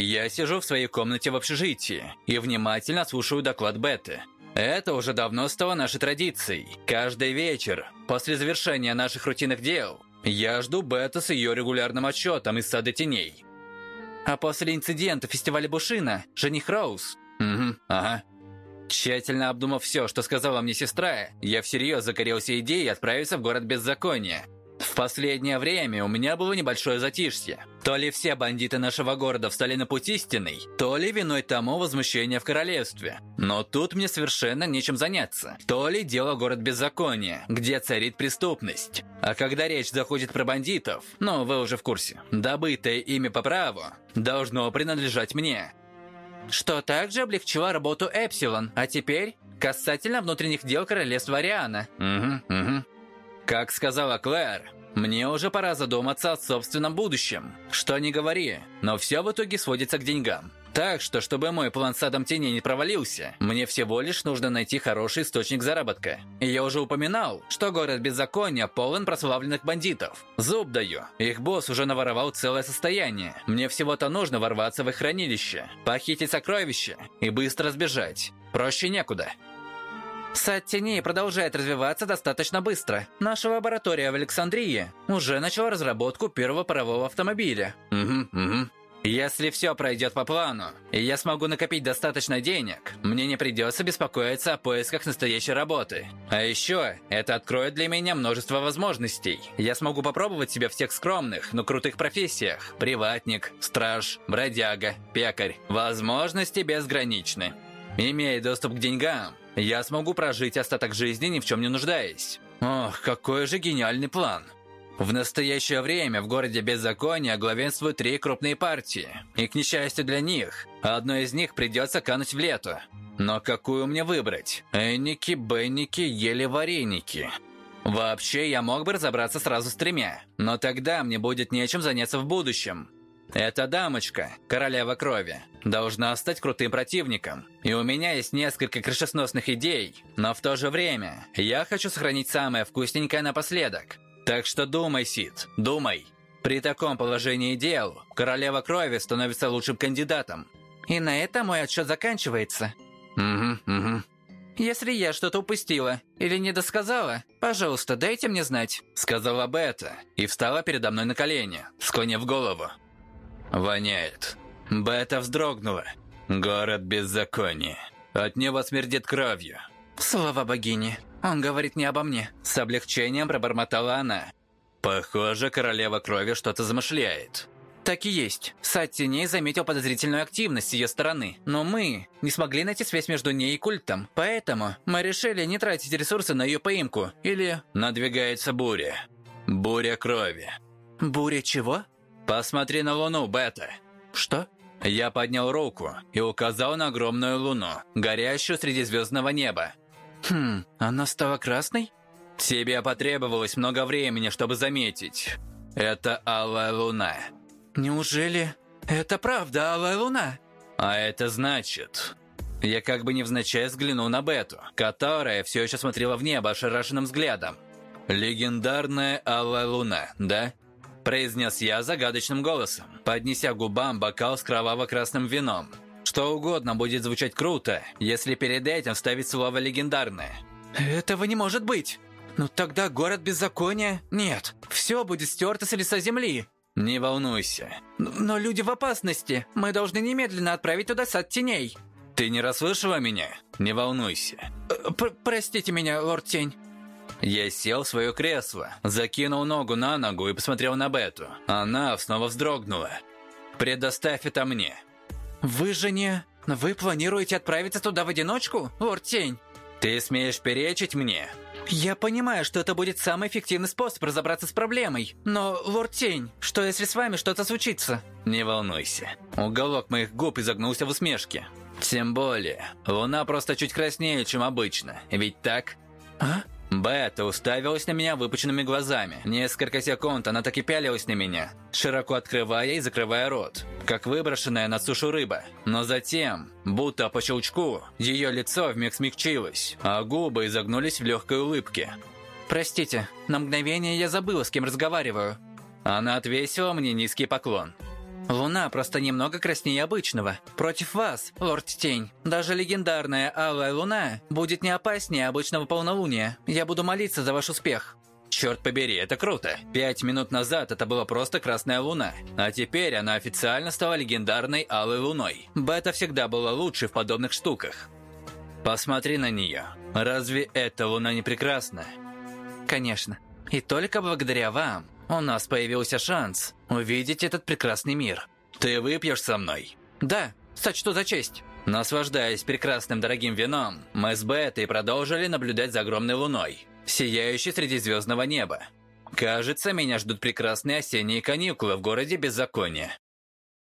Я сижу в своей комнате в общежитии и внимательно слушаю доклад Беты. Это уже давно стало нашей традицией. Каждый вечер, после завершения наших рутинных дел, я жду Бета с ее регулярным отчетом из Сада Теней. А после инцидента фестиваля Бушина, жених Роуз. Угу, ага. Тщательно обдумав все, что сказала мне сестра, я всерьез загорелся идеей отправиться в город беззакония. В последнее время у меня было небольшое затишье. То ли все бандиты нашего города встали на путь истинный, то ли виной тому возмущение в королевстве. Но тут мне совершенно нечем заняться. То ли дело город беззакония, где царит преступность. А когда речь заходит про бандитов, ну, вы уже в курсе, добытое ими по праву должно принадлежать мне. Что также облегчило работу Эпсилон, а теперь касательно внутренних дел королевства Ариана. Угу, угу. Как сказала Клэр, мне уже пора задуматься о собственном будущем. Что не говори, но все в итоге сводится к деньгам. Так что, чтобы мой план с садом теней не провалился, мне всего лишь нужно найти хороший источник заработка. И я уже упоминал, что город беззакония полон прославленных бандитов. Зуб даю, их босс уже наворовал целое состояние. Мне всего-то нужно ворваться в их хранилище, похитить сокровища и быстро сбежать. Проще некуда. Сад теней продолжает развиваться достаточно быстро. Наша лаборатория в Александрии уже начала разработку первого парового автомобиля. Угу, угу. Если все пройдет по плану, и я смогу накопить достаточно денег, мне не придется беспокоиться о поисках настоящей работы. А еще, это откроет для меня множество возможностей. Я смогу попробовать себя в тех скромных, но крутых профессиях. Приватник, страж, бродяга, пекарь. Возможности безграничны. Имея доступ к деньгам, я смогу прожить остаток жизни ни в чем не нуждаясь. Ох, какой же гениальный план. В настоящее время в городе Беззакония главенствуют три крупные партии. И, к несчастью для них, одной из них придется кануть в лето. Но какую мне выбрать? Энники, Бенники, еле вареники. Вообще, я мог бы разобраться сразу с тремя. Но тогда мне будет нечем заняться в будущем. Эта дамочка, королева крови, должна стать крутым противником. И у меня есть несколько крышесносных идей, но в то же время я хочу сохранить самое вкусненькое напоследок. Так что думай, Сид, думай. При таком положении дел королева крови становится лучшим кандидатом. И на этом мой отчет заканчивается. Угу, угу. Если я что-то упустила или не досказала, пожалуйста, дайте мне знать. Сказала Бета и встала передо мной на колени, склонив голову. Воняет. Бета вздрогнула. Город беззакония. От него смердит кровью. Слава богине. Он говорит не обо мне. С облегчением пробормотала она. Похоже, королева крови что-то замышляет. Так и есть. Сад теней заметил подозрительную активность с ее стороны. Но мы не смогли найти связь между ней и культом. Поэтому мы решили не тратить ресурсы на ее поимку. Или... Надвигается буря. Буря крови. Буря чего? «Посмотри на Луну, Бета!» «Что?» Я поднял руку и указал на огромную Луну, горящую среди звездного неба. «Хм, она стала красной?» «Тебе потребовалось много времени, чтобы заметить. Это Алая Луна». «Неужели это правда Алая Луна?» «А это значит...» Я как бы невзначай взглянул на Бету, которая все еще смотрела в небо ошарашенным взглядом. «Легендарная Алая Луна, да?» Произнес я загадочным голосом, поднеся губам бокал с кроваво-красным вином. Что угодно будет звучать круто, если перед этим вставить слово «легендарное». «Этого не может быть! Ну тогда город беззакония? Нет, все будет стерто с лица земли!» «Не волнуйся». «Но люди в опасности. Мы должны немедленно отправить туда сад теней». «Ты не расслышала меня? Не волнуйся». Э, Пр «Простите меня, лорд Тень». Я сел в свое кресло, закинул ногу на ногу и посмотрел на Бету. Она снова вздрогнула. «Предоставь это мне». «Вы же не... Вы планируете отправиться туда в одиночку, лорд Тень?» «Ты смеешь перечить мне?» «Я понимаю, что это будет самый эффективный способ разобраться с проблемой. Но, лорд Тень, что если с вами что-то случится?» «Не волнуйся». Уголок моих губ изогнулся в усмешке. «Тем более, луна просто чуть краснее, чем обычно. Ведь так?» «А?» Бета уставилась на меня выпученными глазами. Несколько секунд она так и пялилась на меня, широко открывая и закрывая рот, как выброшенная на сушу рыба. Но затем, будто по щелчку, ее лицо вмиг смягчилось, а губы изогнулись в легкой улыбке. «Простите, на мгновение я забыла, с кем разговариваю». Она отвесила мне низкий поклон. Луна просто немного краснее обычного. Против вас, лорд Тень, даже легендарная Алая Луна будет не опаснее обычного полнолуния. Я буду молиться за ваш успех. Черт побери, это круто. Пять минут назад это была просто Красная Луна, а теперь она официально стала легендарной Алой Луной. Бета всегда была лучше в подобных штуках. Посмотри на нее. Разве эта Луна не прекрасна? Конечно. И только благодаря вам у нас появился шанс увидеть этот прекрасный мир. Ты выпьешь со мной? Да, сочту за честь. Наслаждаясь прекрасным дорогим вином, мы с Бетой продолжили наблюдать за огромной луной, сияющей среди звездного неба. Кажется, меня ждут прекрасные осенние каникулы в городе Беззакония.